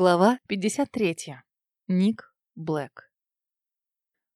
Глава 53. Ник Блэк.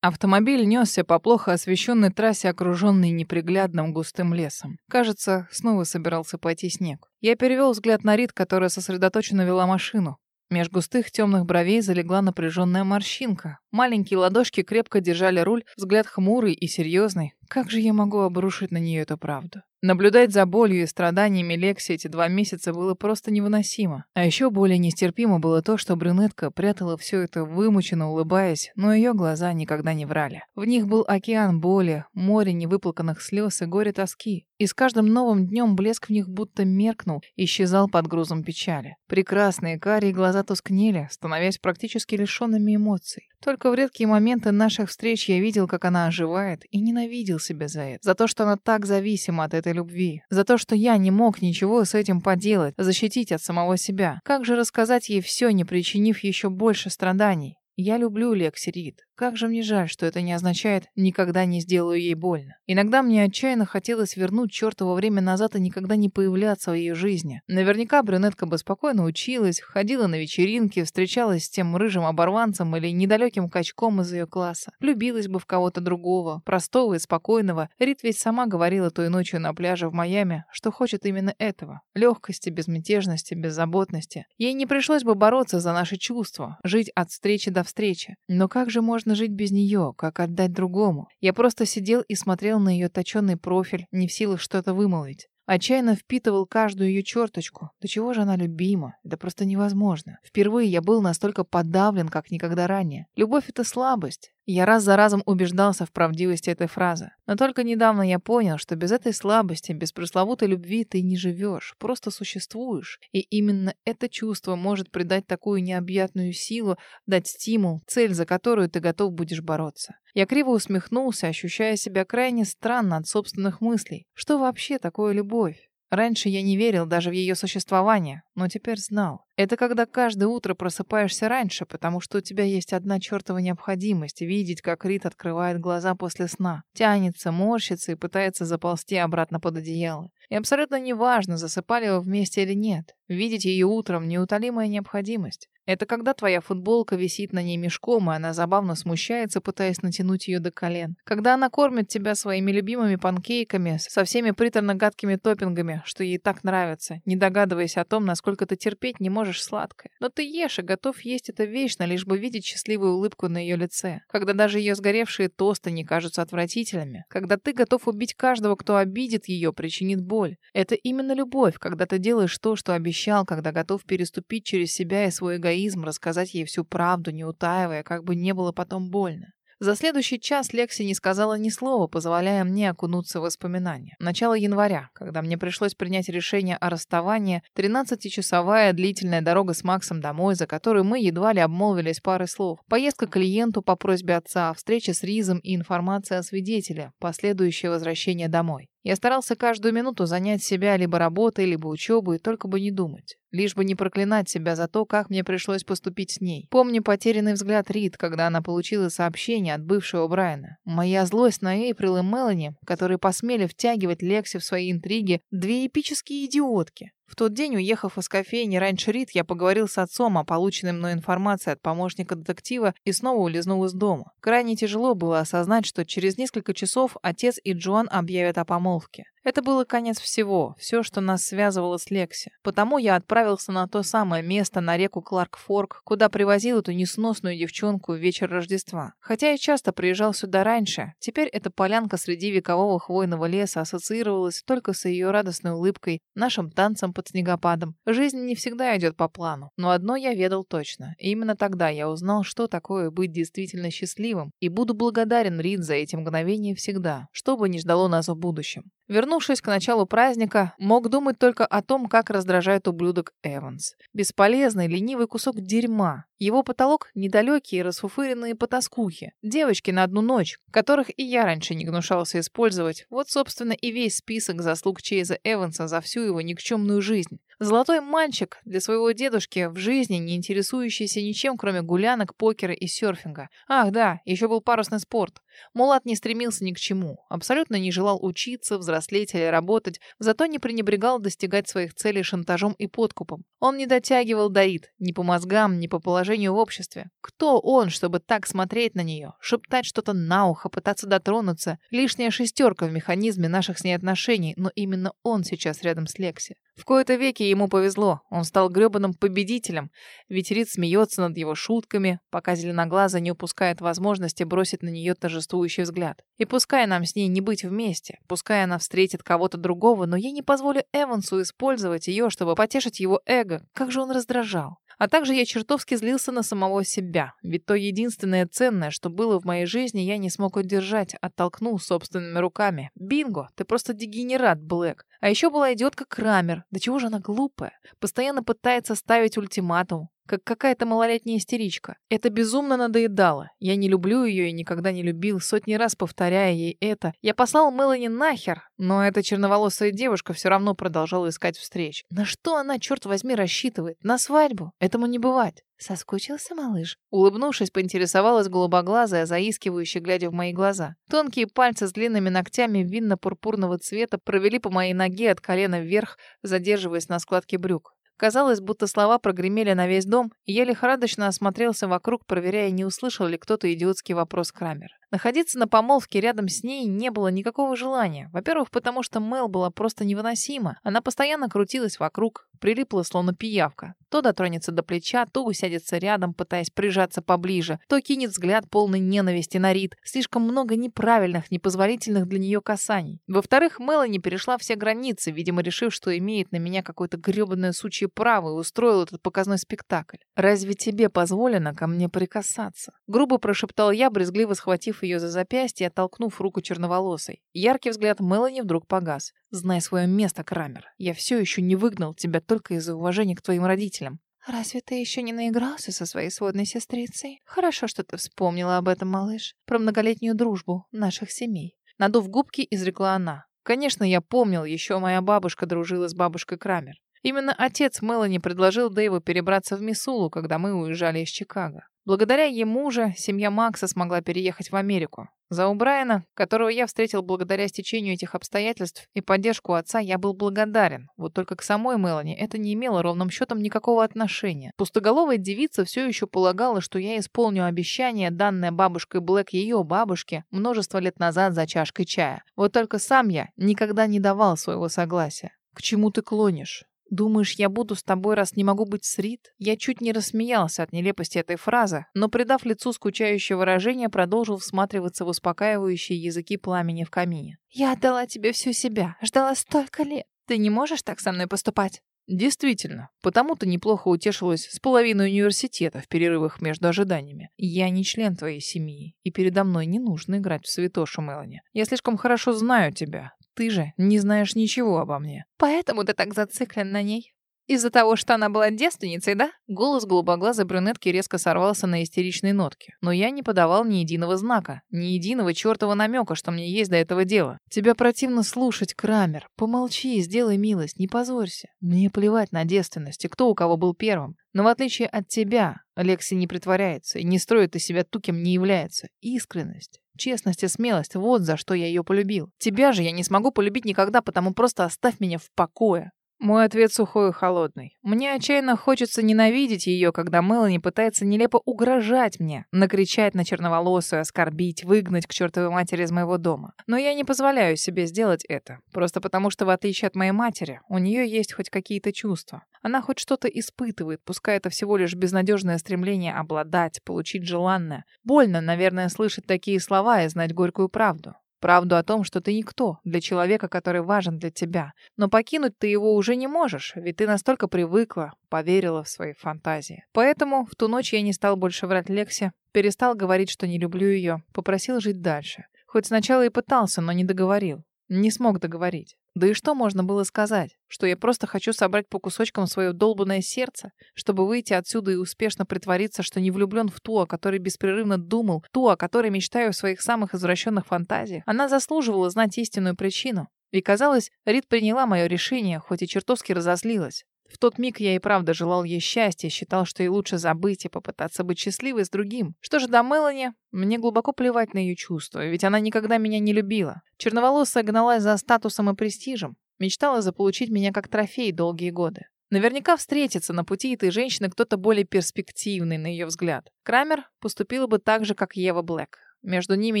Автомобиль несся по плохо освещенной трассе, окруженной неприглядным густым лесом. Кажется, снова собирался пойти снег. Я перевел взгляд на Рит, которая сосредоточенно вела машину. Меж густых темных бровей залегла напряженная морщинка. Маленькие ладошки крепко держали руль, взгляд хмурый и серьезный. Как же я могу обрушить на нее эту правду? Наблюдать за болью и страданиями Лекси эти два месяца было просто невыносимо. А еще более нестерпимо было то, что брюнетка прятала все это вымученно улыбаясь, но ее глаза никогда не врали. В них был океан боли, море невыплаканных слез и горе тоски. И с каждым новым днем блеск в них будто меркнул, исчезал под грузом печали. Прекрасные карие глаза тускнели, становясь практически лишенными эмоций. Только в редкие моменты наших встреч я видел, как она оживает, и ненавидел себя за это. За то, что она так зависима от этой любви. За то, что я не мог ничего с этим поделать, защитить от самого себя. Как же рассказать ей все, не причинив еще больше страданий? Я люблю Лекси Рид. Как же мне жаль, что это не означает «никогда не сделаю ей больно». Иногда мне отчаянно хотелось вернуть чертово время назад и никогда не появляться в ее жизни. Наверняка брюнетка бы спокойно училась, ходила на вечеринки, встречалась с тем рыжим оборванцем или недалеким качком из ее класса. Влюбилась бы в кого-то другого, простого и спокойного. Рид ведь сама говорила той ночью на пляже в Майами, что хочет именно этого. Легкости, безмятежности, беззаботности. Ей не пришлось бы бороться за наши чувства, жить от встречи до встречи. Но как же можно жить без нее, как отдать другому. Я просто сидел и смотрел на ее точенный профиль, не в силах что-то вымолвить. Отчаянно впитывал каждую ее черточку. До чего же она любима? Это просто невозможно. Впервые я был настолько подавлен, как никогда ранее. Любовь — это слабость. Я раз за разом убеждался в правдивости этой фразы. Но только недавно я понял, что без этой слабости, без пресловутой любви ты не живешь, просто существуешь. И именно это чувство может придать такую необъятную силу, дать стимул, цель, за которую ты готов будешь бороться. Я криво усмехнулся, ощущая себя крайне странно от собственных мыслей. Что вообще такое любовь? Раньше я не верил даже в ее существование, но теперь знал. Это когда каждое утро просыпаешься раньше, потому что у тебя есть одна чертова необходимость видеть, как Рит открывает глаза после сна, тянется, морщится и пытается заползти обратно под одеяло. И абсолютно неважно, засыпали вы вместе или нет. Видеть ее утром — неутолимая необходимость. Это когда твоя футболка висит на ней мешком, и она забавно смущается, пытаясь натянуть ее до колен. Когда она кормит тебя своими любимыми панкейками со всеми приторно-гадкими топпингами, что ей так нравится, не догадываясь о том, насколько ты терпеть не можешь сладкое. Но ты ешь и готов есть это вечно, лишь бы видеть счастливую улыбку на ее лице. Когда даже ее сгоревшие тосты не кажутся отвратительными. Когда ты готов убить каждого, кто обидит ее, причинит боль. Это именно любовь, когда ты делаешь то, что обещал, когда готов переступить через себя и свой эгоизм рассказать ей всю правду, не утаивая, как бы не было потом больно. За следующий час Лекси не сказала ни слова, позволяя мне окунуться в воспоминания. Начало января, когда мне пришлось принять решение о расставании, 13-часовая длительная дорога с Максом домой, за которую мы едва ли обмолвились парой слов, поездка к клиенту по просьбе отца, встреча с Ризом и информация о свидетеле, последующее возвращение домой. Я старался каждую минуту занять себя либо работой, либо учебой, только бы не думать. Лишь бы не проклинать себя за то, как мне пришлось поступить с ней. Помню потерянный взгляд Рид, когда она получила сообщение от бывшего Брайана. Моя злость на Эйприл и Мелани, которые посмели втягивать Лекси в свои интриги, две эпические идиотки. В тот день, уехав из кофейни раньше Рит, я поговорил с отцом о полученной мной информации от помощника детектива и снова улизнул из дома. Крайне тяжело было осознать, что через несколько часов отец и Джоан объявят о помолвке. Это было конец всего, все, что нас связывало с Лекси. Потому я отправился на то самое место на реку Кларк-Форк, куда привозил эту несносную девчонку в вечер Рождества. Хотя я часто приезжал сюда раньше, теперь эта полянка среди векового хвойного леса ассоциировалась только с ее радостной улыбкой, нашим танцем под снегопадом. Жизнь не всегда идет по плану, но одно я ведал точно. И именно тогда я узнал, что такое быть действительно счастливым, и буду благодарен Рид за эти мгновения всегда, что бы ни ждало нас в будущем. Вернувшись к началу праздника, мог думать только о том, как раздражает ублюдок Эванс. Бесполезный, ленивый кусок дерьма. Его потолок — недалекие, расфуфыренные потаскухи. Девочки на одну ночь, которых и я раньше не гнушался использовать. Вот, собственно, и весь список заслуг Чейза Эванса за всю его никчемную жизнь. Золотой мальчик для своего дедушки в жизни, не интересующийся ничем, кроме гулянок, покера и серфинга. Ах, да, еще был парусный спорт. Мулат не стремился ни к чему, абсолютно не желал учиться, взрослеть или работать, зато не пренебрегал достигать своих целей шантажом и подкупом. Он не дотягивал Даид ни по мозгам, ни по положению в обществе. Кто он, чтобы так смотреть на нее, шептать что-то на ухо, пытаться дотронуться? Лишняя шестерка в механизме наших с ней отношений, но именно он сейчас рядом с Лекси. В кои-то веки ему повезло, он стал грёбаным победителем, ведь Рид смеется над его шутками, пока зеленоглаза не упускает возможности бросить на нее торжествующий взгляд. И пускай нам с ней не быть вместе, пускай она встретит кого-то другого, но я не позволю Эвансу использовать ее, чтобы потешить его эго, как же он раздражал. А также я чертовски злился на самого себя, ведь то единственное ценное, что было в моей жизни, я не смог удержать, оттолкнул собственными руками. Бинго, ты просто дегенерат, Блэк. А еще была идиотка Крамер. Да чего же она глупая? Постоянно пытается ставить ультиматум как какая-то малолетняя истеричка. Это безумно надоедало. Я не люблю ее и никогда не любил, сотни раз повторяя ей это. Я послал Мелани нахер, но эта черноволосая девушка все равно продолжала искать встреч. На что она, черт возьми, рассчитывает? На свадьбу? Этому не бывать. Соскучился малыш? Улыбнувшись, поинтересовалась голубоглазая, заискивающая, глядя в мои глаза. Тонкие пальцы с длинными ногтями винно-пурпурного цвета провели по моей ноге от колена вверх, задерживаясь на складке брюк. Казалось, будто слова прогремели на весь дом, и я лихорадочно осмотрелся вокруг, проверяя, не услышал ли кто-то идиотский вопрос Крамер. Находиться на помолвке рядом с ней не было никакого желания. Во-первых, потому что Мел была просто невыносима. Она постоянно крутилась вокруг, прилипла словно пиявка. То дотронется до плеча, то усядется рядом, пытаясь прижаться поближе, то кинет взгляд полный ненависти на Рид. Слишком много неправильных, непозволительных для нее касаний. Во-вторых, Мелани перешла все границы, видимо, решив, что имеет на меня какое-то гребаное сучье право и устроил этот показной спектакль. «Разве тебе позволено ко мне прикасаться?» Грубо прошептал я, брезгливо схватив ее за запястье оттолкнув руку черноволосой. Яркий взгляд Мелани вдруг погас. «Знай свое место, Крамер. Я все еще не выгнал тебя только из-за уважения к твоим родителям. «Разве ты еще не наигрался со своей сводной сестрицей? Хорошо, что ты вспомнила об этом, малыш. Про многолетнюю дружбу наших семей». Надув губки, изрекла она. Конечно, я помнил, еще моя бабушка дружила с бабушкой Крамер. Именно отец Мелани предложил Дэйву перебраться в Мисулу, когда мы уезжали из Чикаго. Благодаря ему же семья Макса смогла переехать в Америку. За Убрайана, которого я встретил благодаря стечению этих обстоятельств и поддержку отца, я был благодарен. Вот только к самой Мелани это не имело ровным счетом никакого отношения. Пустоголовая девица все еще полагала, что я исполню обещание, данное бабушкой Блэк ее бабушке, множество лет назад за чашкой чая. Вот только сам я никогда не давал своего согласия. «К чему ты клонишь?» «Думаешь, я буду с тобой, раз не могу быть с Рит?» Я чуть не рассмеялся от нелепости этой фразы, но, придав лицу скучающее выражение, продолжил всматриваться в успокаивающие языки пламени в камине. «Я отдала тебе всю себя, ждала столько лет. Ты не можешь так со мной поступать?» Действительно, потому ты неплохо утешилась с половиной университета в перерывах между ожиданиями. Я не член твоей семьи, и передо мной не нужно играть в святошу, Мелани. Я слишком хорошо знаю тебя. Ты же не знаешь ничего обо мне. Поэтому ты так зациклен на ней. Из-за того, что она была девственницей, да? Голос голубоглазой брюнетки резко сорвался на истеричной нотке. Но я не подавал ни единого знака, ни единого чертова намека, что мне есть до этого дела. Тебя противно слушать, Крамер. Помолчи, сделай милость, не позорься. Мне плевать на девственность и кто у кого был первым. Но в отличие от тебя, Алекси не притворяется и не строит из себя ту, кем не является. Искренность. Честность и смелость — вот за что я ее полюбил. Тебя же я не смогу полюбить никогда, потому просто оставь меня в покое. Мой ответ сухой и холодный. Мне отчаянно хочется ненавидеть ее, когда Мелани пытается нелепо угрожать мне, накричать на черноволосую, оскорбить, выгнать к чертовой матери из моего дома. Но я не позволяю себе сделать это, просто потому что, в отличие от моей матери, у нее есть хоть какие-то чувства. Она хоть что-то испытывает, пускай это всего лишь безнадежное стремление обладать, получить желанное. Больно, наверное, слышать такие слова и знать горькую правду. Правду о том, что ты никто для человека, который важен для тебя. Но покинуть ты его уже не можешь, ведь ты настолько привыкла, поверила в свои фантазии. Поэтому в ту ночь я не стал больше врать Лексе, перестал говорить, что не люблю ее, попросил жить дальше. Хоть сначала и пытался, но не договорил. Не смог договорить. Да и что можно было сказать? Что я просто хочу собрать по кусочкам свое долбанное сердце, чтобы выйти отсюда и успешно притвориться, что не влюблен в ту, о которой беспрерывно думал, ту, о которой мечтаю в своих самых извращенных фантазиях. Она заслуживала знать истинную причину. И казалось, Рид приняла мое решение, хоть и чертовски разозлилась. В тот миг я и правда желал ей счастья, считал, что ей лучше забыть и попытаться быть счастливой с другим. Что же до Мелани, мне глубоко плевать на ее чувства, ведь она никогда меня не любила. Черноволосая гналась за статусом и престижем. Мечтала заполучить меня как трофей долгие годы. Наверняка встретится на пути этой женщины кто-то более перспективный, на ее взгляд. Крамер поступила бы так же, как Ева Блэк. Между ними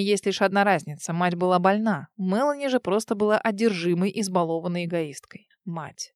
есть лишь одна разница. Мать была больна. Мелани же просто была одержимой, избалованной эгоисткой. Мать.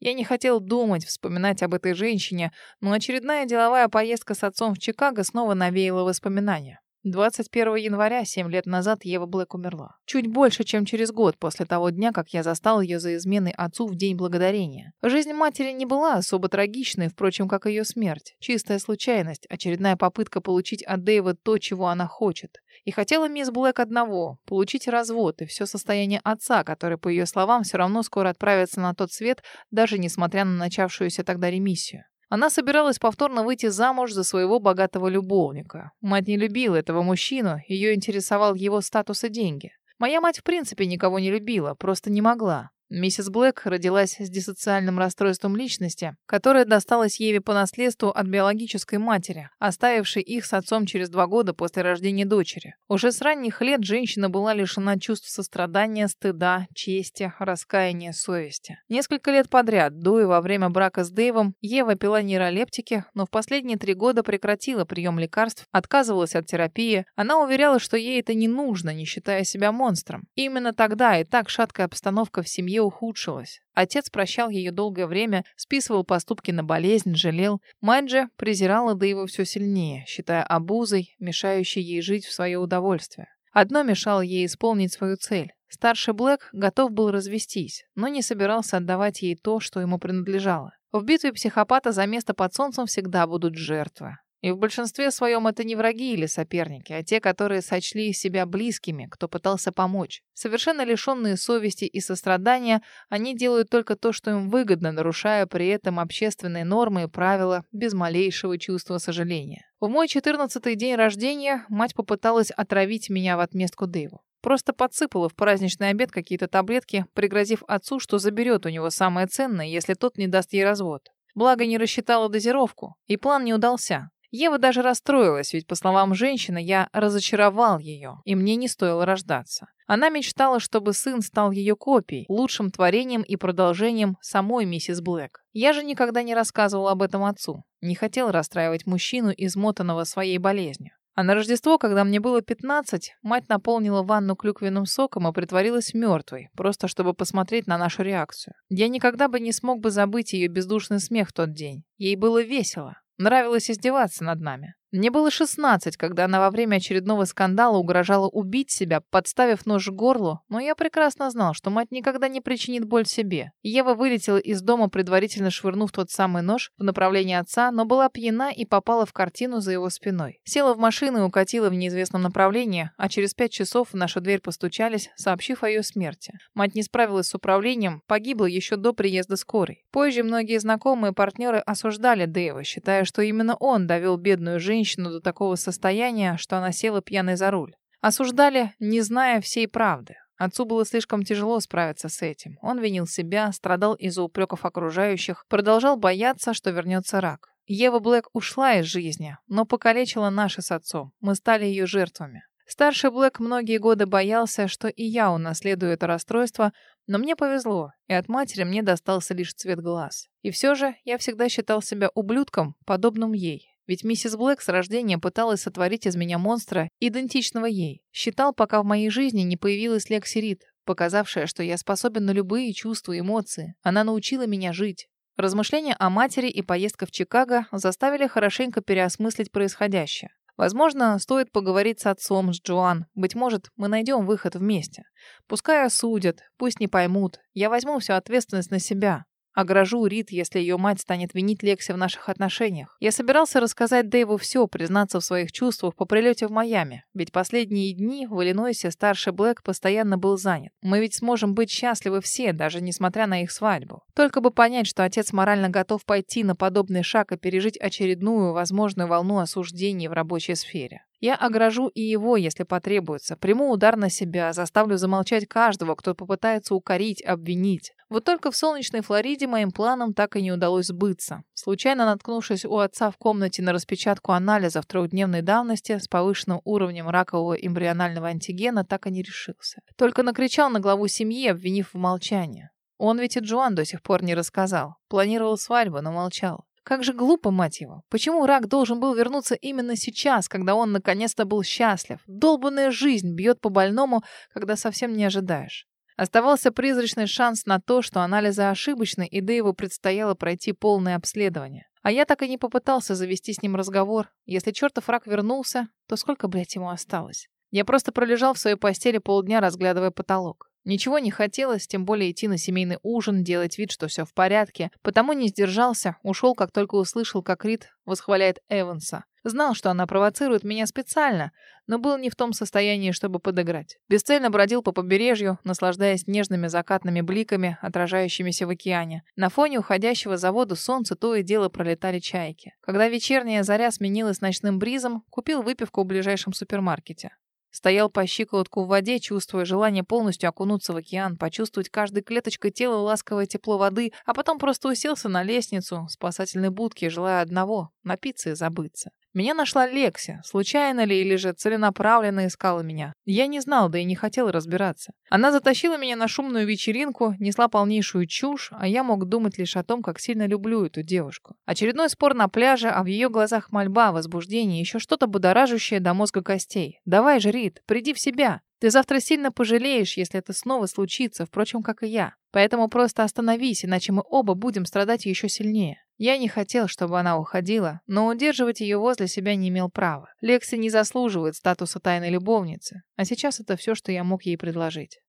Я не хотел думать, вспоминать об этой женщине, но очередная деловая поездка с отцом в Чикаго снова навеяла воспоминания. 21 января, 7 лет назад, Ева Блэк умерла. Чуть больше, чем через год после того дня, как я застал ее за изменой отцу в День Благодарения. Жизнь матери не была особо трагичной, впрочем, как ее смерть. Чистая случайность, очередная попытка получить от Дэйва то, чего она хочет. И хотела мисс Блэк одного — получить развод и все состояние отца, который, по ее словам, все равно скоро отправится на тот свет, даже несмотря на начавшуюся тогда ремиссию. Она собиралась повторно выйти замуж за своего богатого любовника. Мать не любила этого мужчину, ее интересовал его статус и деньги. Моя мать в принципе никого не любила, просто не могла. Миссис Блэк родилась с диссоциальным расстройством личности, которое досталось Еве по наследству от биологической матери, оставившей их с отцом через два года после рождения дочери. Уже с ранних лет женщина была лишена чувств сострадания, стыда, чести, раскаяния, совести. Несколько лет подряд, до и во время брака с Дэйвом, Ева пила нейролептики, но в последние три года прекратила прием лекарств, отказывалась от терапии. Она уверяла, что ей это не нужно, не считая себя монстром. Именно тогда и так шаткая обстановка в семье семье ухудшилось. Отец прощал ее долгое время, списывал поступки на болезнь, жалел. Мать же презирала до его все сильнее, считая обузой, мешающей ей жить в свое удовольствие. Одно мешало ей исполнить свою цель. Старший Блэк готов был развестись, но не собирался отдавать ей то, что ему принадлежало. В битве психопата за место под солнцем всегда будут жертвы. И в большинстве своем это не враги или соперники, а те, которые сочли себя близкими, кто пытался помочь. Совершенно лишенные совести и сострадания, они делают только то, что им выгодно, нарушая при этом общественные нормы и правила без малейшего чувства сожаления. В мой четырнадцатый день рождения мать попыталась отравить меня в отместку Дэйву. Просто подсыпала в праздничный обед какие-то таблетки, пригрозив отцу, что заберет у него самое ценное, если тот не даст ей развод. Благо не рассчитала дозировку, и план не удался. Ева даже расстроилась, ведь, по словам женщины, я разочаровал ее, и мне не стоило рождаться. Она мечтала, чтобы сын стал ее копией, лучшим творением и продолжением самой миссис Блэк. Я же никогда не рассказывал об этом отцу. Не хотел расстраивать мужчину, измотанного своей болезнью. А на Рождество, когда мне было 15, мать наполнила ванну клюквенным соком и притворилась мертвой, просто чтобы посмотреть на нашу реакцию. Я никогда бы не смог бы забыть ее бездушный смех в тот день. Ей было весело. Нравилось издеваться над нами. Мне было 16, когда она во время очередного скандала угрожала убить себя, подставив нож к горлу, но я прекрасно знал, что мать никогда не причинит боль себе. Ева вылетела из дома, предварительно швырнув тот самый нож в направлении отца, но была пьяна и попала в картину за его спиной. Села в машину и укатила в неизвестном направлении, а через пять часов в нашу дверь постучались, сообщив о ее смерти. Мать не справилась с управлением, погибла еще до приезда скорой. Позже многие знакомые партнеры осуждали Дэйва, считая, что именно он довел бедную женщину женщину до такого состояния, что она села пьяной за руль. Осуждали, не зная всей правды. Отцу было слишком тяжело справиться с этим. Он винил себя, страдал из-за упреков окружающих, продолжал бояться, что вернется рак. Ева Блэк ушла из жизни, но покалечила наши с отцом. Мы стали ее жертвами. Старший Блэк многие годы боялся, что и я унаследую это расстройство, но мне повезло, и от матери мне достался лишь цвет глаз. И все же я всегда считал себя ублюдком, подобным ей. Ведь миссис Блэк с рождения пыталась сотворить из меня монстра, идентичного ей. Считал, пока в моей жизни не появилась Лекси Рид, показавшая, что я способен на любые чувства и эмоции. Она научила меня жить. Размышления о матери и поездка в Чикаго заставили хорошенько переосмыслить происходящее. Возможно, стоит поговорить с отцом, с Джоан. Быть может, мы найдем выход вместе. Пускай осудят, пусть не поймут. Я возьму всю ответственность на себя. Огражу Рит, если ее мать станет винить Лекси в наших отношениях. Я собирался рассказать Дэйву все, признаться в своих чувствах по прилете в Майами. Ведь последние дни в Иллинойсе старший Блэк постоянно был занят. Мы ведь сможем быть счастливы все, даже несмотря на их свадьбу. Только бы понять, что отец морально готов пойти на подобный шаг и пережить очередную возможную волну осуждений в рабочей сфере. Я огражу и его, если потребуется. Приму удар на себя, заставлю замолчать каждого, кто попытается укорить, обвинить. Вот только в солнечной Флориде моим планам так и не удалось сбыться. Случайно наткнувшись у отца в комнате на распечатку анализов трехдневной давности с повышенным уровнем ракового эмбрионального антигена, так и не решился. Только накричал на главу семьи, обвинив в молчании. Он ведь и Джоан до сих пор не рассказал. Планировал свадьбу, но молчал. Как же глупо, мать его. Почему рак должен был вернуться именно сейчас, когда он наконец-то был счастлив? Долбанная жизнь бьет по больному, когда совсем не ожидаешь. Оставался призрачный шанс на то, что анализы ошибочны, и Дэйву предстояло пройти полное обследование. А я так и не попытался завести с ним разговор. Если чертов рак вернулся, то сколько, блядь, ему осталось? Я просто пролежал в своей постели полдня, разглядывая потолок. Ничего не хотелось, тем более идти на семейный ужин, делать вид, что все в порядке. Потому не сдержался, ушел, как только услышал, как Рид восхваляет Эванса. Знал, что она провоцирует меня специально, но был не в том состоянии, чтобы подыграть. Бесцельно бродил по побережью, наслаждаясь нежными закатными бликами, отражающимися в океане. На фоне уходящего за воду солнца то и дело пролетали чайки. Когда вечерняя заря сменилась ночным бризом, купил выпивку в ближайшем супермаркете. Стоял по щиколотку в воде, чувствуя желание полностью окунуться в океан, почувствовать каждой клеточкой тела ласковое тепло воды, а потом просто уселся на лестницу спасательной будки, желая одного — напиться и забыться. Меня нашла Лекси, случайно ли или же целенаправленно искала меня. Я не знал, да и не хотел разбираться. Она затащила меня на шумную вечеринку, несла полнейшую чушь, а я мог думать лишь о том, как сильно люблю эту девушку. Очередной спор на пляже, а в ее глазах мольба, возбуждение, еще что-то будоражащее до мозга костей. «Давай же, Рит, приди в себя. Ты завтра сильно пожалеешь, если это снова случится, впрочем, как и я. Поэтому просто остановись, иначе мы оба будем страдать еще сильнее. Я не хотел, чтобы она уходила, но удерживать ее возле себя не имел права. Лекси не заслуживает статуса тайной любовницы, а сейчас это все, что я мог ей предложить.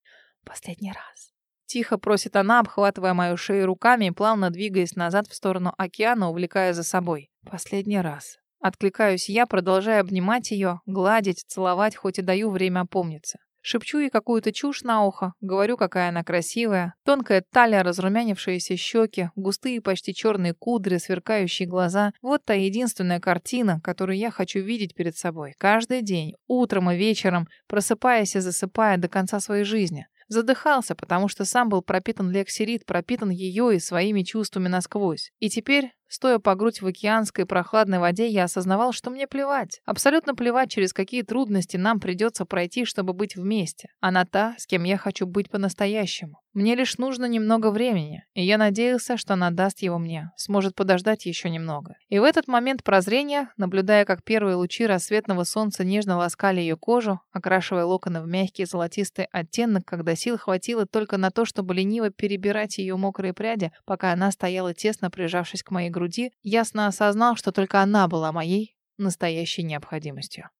Последний раз. Тихо просит она, обхватывая мою шею руками и плавно двигаясь назад в сторону океана, увлекая за собой. Последний раз. Откликаюсь я, продолжая обнимать ее, гладить, целовать, хоть и даю время опомниться. Шепчу ей какую-то чушь на ухо, говорю, какая она красивая. Тонкая талия, разрумянившиеся щеки, густые почти черные кудри, сверкающие глаза. Вот та единственная картина, которую я хочу видеть перед собой. Каждый день, утром и вечером, просыпаясь и засыпая до конца своей жизни. Задыхался, потому что сам был пропитан лексирит, пропитан ее и своими чувствами насквозь. И теперь Стоя по грудь в океанской прохладной воде, я осознавал, что мне плевать. Абсолютно плевать, через какие трудности нам придется пройти, чтобы быть вместе. Она та, с кем я хочу быть по-настоящему. Мне лишь нужно немного времени, и я надеялся, что она даст его мне, сможет подождать еще немного. И в этот момент прозрения, наблюдая, как первые лучи рассветного солнца нежно ласкали ее кожу, окрашивая локоны в мягкий золотистый оттенок, когда сил хватило только на то, чтобы лениво перебирать ее мокрые пряди, пока она стояла тесно прижавшись к моей груди, груди, ясно осознал, что только она была моей настоящей необходимостью.